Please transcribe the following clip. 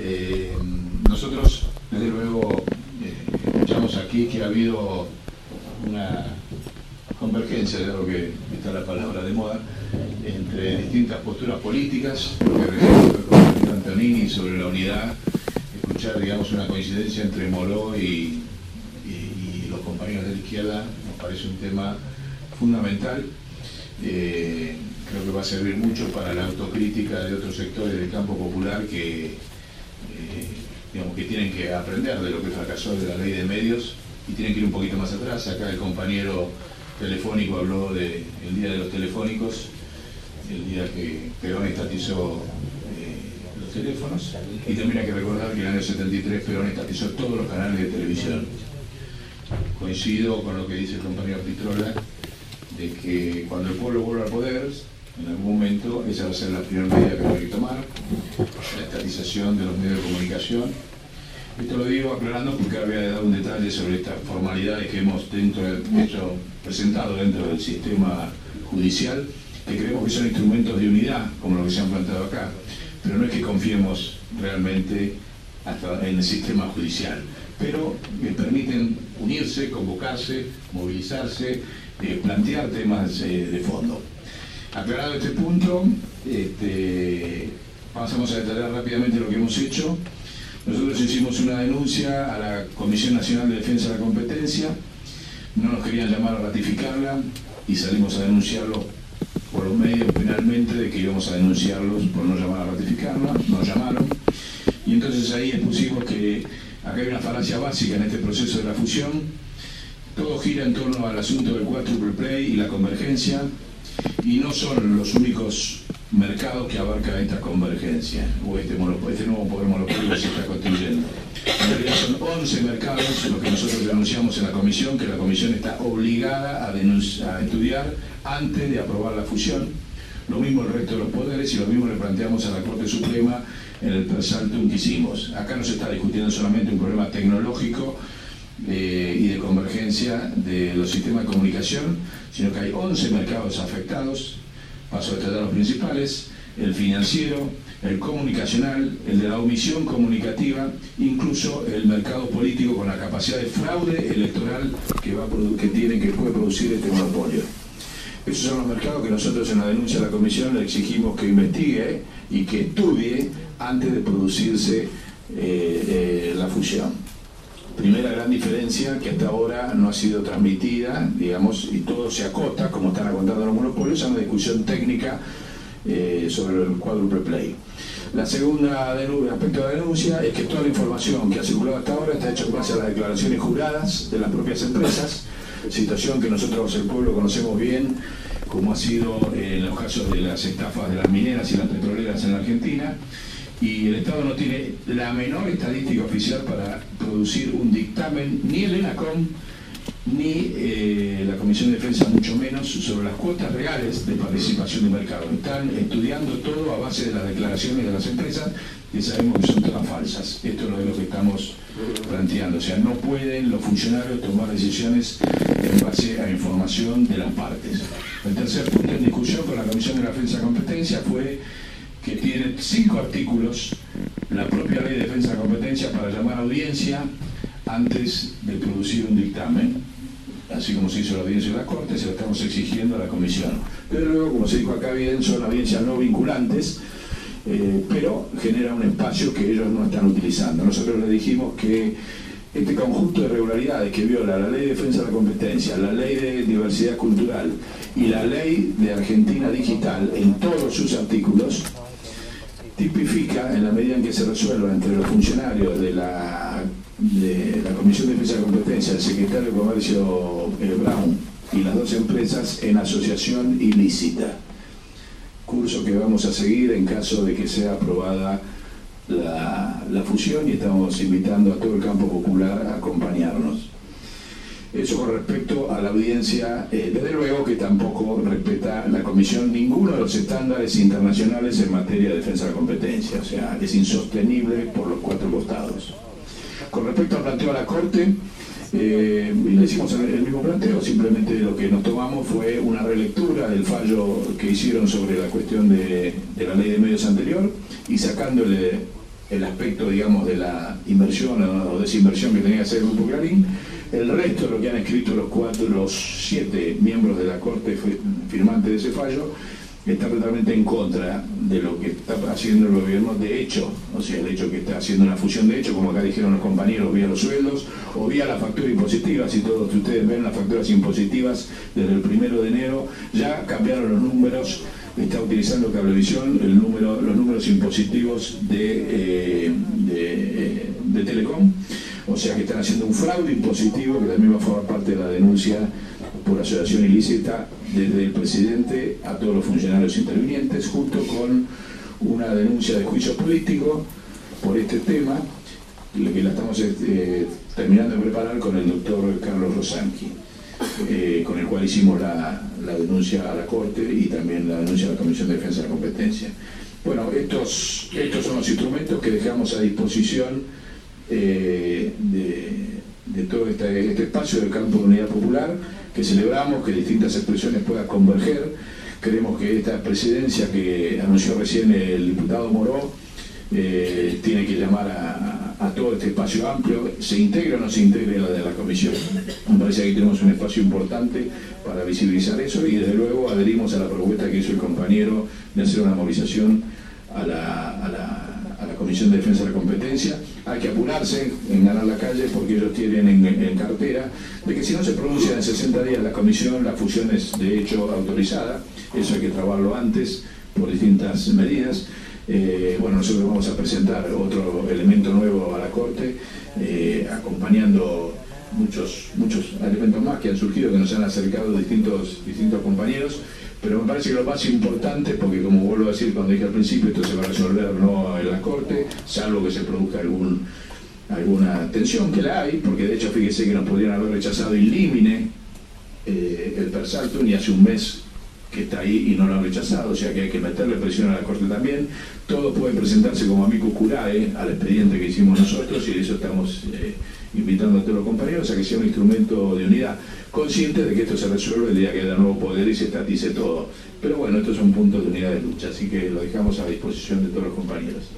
Eh, nosotros, desde luego, eh, escuchamos aquí que ha habido una convergencia, de lo que está la palabra de moda, entre distintas posturas políticas, lo que Antonini sobre la unidad, escuchar, digamos, una coincidencia entre Moró y, los compañeros de la izquierda, nos parece un tema fundamental. Eh, creo que va a servir mucho para la autocrítica de otros sectores del campo popular que, digamos, que tienen que aprender de lo que fracasó de la ley de medios y tienen que ir un poquito más atrás. Acá el compañero telefónico habló del Día de los Telefónicos, el día que Perón estatizó eh, los teléfonos, y también hay que recordar que en el año 73 Perón estatizó todos los canales de televisión. Coincido con lo que dice el compañero Pitrola, de que cuando el pueblo vuelva al poder, en algún momento esa va a ser la primera medida que hay que tomar, la estatización de los medios de comunicación, esto lo digo aclarando porque había dado un detalle sobre estas formalidades que hemos dentro, hecho, presentado dentro del sistema judicial, que creemos que son instrumentos de unidad, como lo que se han planteado acá, pero no es que confiemos realmente hasta en el sistema judicial, pero que permiten unirse, convocarse, movilizarse, eh, plantear temas eh, de fondo. Aclarado este punto, este, pasamos a detallar rápidamente lo que hemos hecho. Nosotros hicimos una denuncia a la Comisión Nacional de Defensa de la Competencia, no nos querían llamar a ratificarla y salimos a denunciarlo por los medios penalmente de que íbamos a denunciarlos por no llamar a ratificarla, nos llamaron y entonces ahí expusimos que acá hay una falacia básica en este proceso de la fusión, todo gira en torno al asunto del quadruple play y la convergencia y no son los únicos mercado que abarca esta convergencia o este, este nuevo poder monopolio que se está construyendo. En realidad son 11 mercados lo que nosotros denunciamos en la comisión, que la comisión está obligada a, a estudiar antes de aprobar la fusión. Lo mismo el resto de los poderes y lo mismo le planteamos a la Corte Suprema en el persaltum que hicimos. Acá no se está discutiendo solamente un problema tecnológico y de convergencia de los sistemas de comunicación, sino que hay 11 mercados afectados paso a detallar los principales, el financiero, el comunicacional, el de la omisión comunicativa, incluso el mercado político con la capacidad de fraude electoral que, va que tiene, que puede producir este monopolio. Esos son los mercados que nosotros en la denuncia de la Comisión le exigimos que investigue y que estudie antes de producirse eh, eh, la fusión. Primera gran diferencia que hasta ahora no ha sido transmitida, digamos, y todo se acota, como están acotando los monopolios, a una discusión técnica eh, sobre el cuádruple play. La segunda aspecto de la denuncia es que toda la información que ha circulado hasta ahora está hecha en base a las declaraciones juradas de las propias empresas, situación que nosotros, el pueblo, conocemos bien, como ha sido en los casos de las estafas de las mineras y las petroleras en la Argentina, y el Estado no tiene la menor estadística oficial para producir un dictamen, ni el ENACOM, ni eh, la Comisión de Defensa, mucho menos, sobre las cuotas reales de participación de mercado. Están estudiando todo a base de las declaraciones de las empresas que sabemos que son todas falsas. Esto es lo de que estamos planteando. O sea, no pueden los funcionarios tomar decisiones en base a información de las partes. El tercer punto en discusión con la Comisión de Defensa y Competencia fue que tiene cinco artículos, la propia ley de defensa para llamar a audiencia antes de producir un dictamen, así como se hizo la audiencia de la Corte, se lo estamos exigiendo a la Comisión. Pero luego, como se dijo acá bien, son audiencias no vinculantes, eh, pero genera un espacio que ellos no están utilizando. Nosotros les dijimos que este conjunto de irregularidades que viola la ley de defensa de la competencia, la ley de diversidad cultural y la ley de Argentina digital en todos sus artículos, tipifica en la medida en que se resuelva entre los funcionarios de la, de la Comisión de Defensa de Competencia, el secretario de Comercio Brown y las dos empresas en asociación ilícita. Curso que vamos a seguir en caso de que sea aprobada la, la fusión y estamos invitando a todo el campo popular a acompañarnos. Eso con respecto a la audiencia, eh, desde luego que tampoco respeta la Comisión ninguno de los estándares internacionales en materia de defensa de la competencia, o sea, es insostenible por los cuatro costados. Con respecto al planteo a la Corte, eh, le hicimos el mismo planteo, simplemente lo que nos tomamos fue una relectura del fallo que hicieron sobre la cuestión de, de la ley de medios anterior y sacándole el aspecto, digamos, de la inversión o desinversión que tenía que hacer el Grupo Clarín. El resto de lo que han escrito los cuatro, los siete miembros de la Corte firmantes de ese fallo, está totalmente en contra de lo que está haciendo el gobierno de hecho, o sea, el hecho que está haciendo una fusión de hecho, como acá dijeron los compañeros, vía los sueldos o vía la factura impositiva, si todos ustedes ven las facturas impositivas desde el primero de enero, ya cambiaron los números. Está utilizando Cablevisión el número, los números impositivos de, eh, eh, de, Telecom, o sea que están haciendo un fraude impositivo que también va a formar parte de la denuncia por asociación ilícita desde el presidente a todos los funcionarios intervinientes, junto con una denuncia de juicio político por este tema, que la estamos eh, terminando de preparar con el doctor Carlos Rosanqui. Eh, con el cual hicimos la, denuncia a la Corte y también la denuncia a la Comisión de Defensa de la Competencia. Bueno, estos, estos son los instrumentos que dejamos a disposición eh, de, todo este, este, espacio del campo de unidad popular, que celebramos que distintas expresiones puedan converger. Creemos que esta presidencia que anunció recién el diputado Moró eh, tiene que llamar a, todo este espacio amplio, se integra o no se integra la de la comisión. Me parece que aquí tenemos un espacio importante para visibilizar eso y desde luego adherimos a la propuesta que hizo el compañero de hacer una movilización a la, Comisión de Defensa de la Competencia. Hay que apurarse en ganar la calle porque ellos tienen en, cartera de que si no se pronuncia en 60 días la comisión, la fusión es de hecho autorizada, eso hay que trabajarlo antes por distintas medidas. Eh, bueno, nosotros vamos a presentar otro elemento nuevo a la Corte, eh, acompañando muchos, muchos elementos más que han surgido, que nos han acercado distintos, distintos compañeros, pero me parece que lo más importante, porque como vuelvo a decir cuando dije al principio, esto se va a resolver no en la Corte, salvo que se produzca algún, alguna tensión, que la hay, porque de hecho fíjese que nos podrían haber rechazado in limine eh, el persalto, ni hace un mes que está ahí y no lo ha rechazado, o sea que hay que meterle presión a la Corte también. Todo puede presentarse como amigo curae al expediente que hicimos nosotros y de eso estamos eh, invitando a todos los compañeros a que sea un instrumento de unidad, consciente de que esto se resuelve el día que da nuevo poder y se estatice todo. Pero bueno, estos son puntos de unidad de lucha, así que lo dejamos a disposición de todos los compañeros.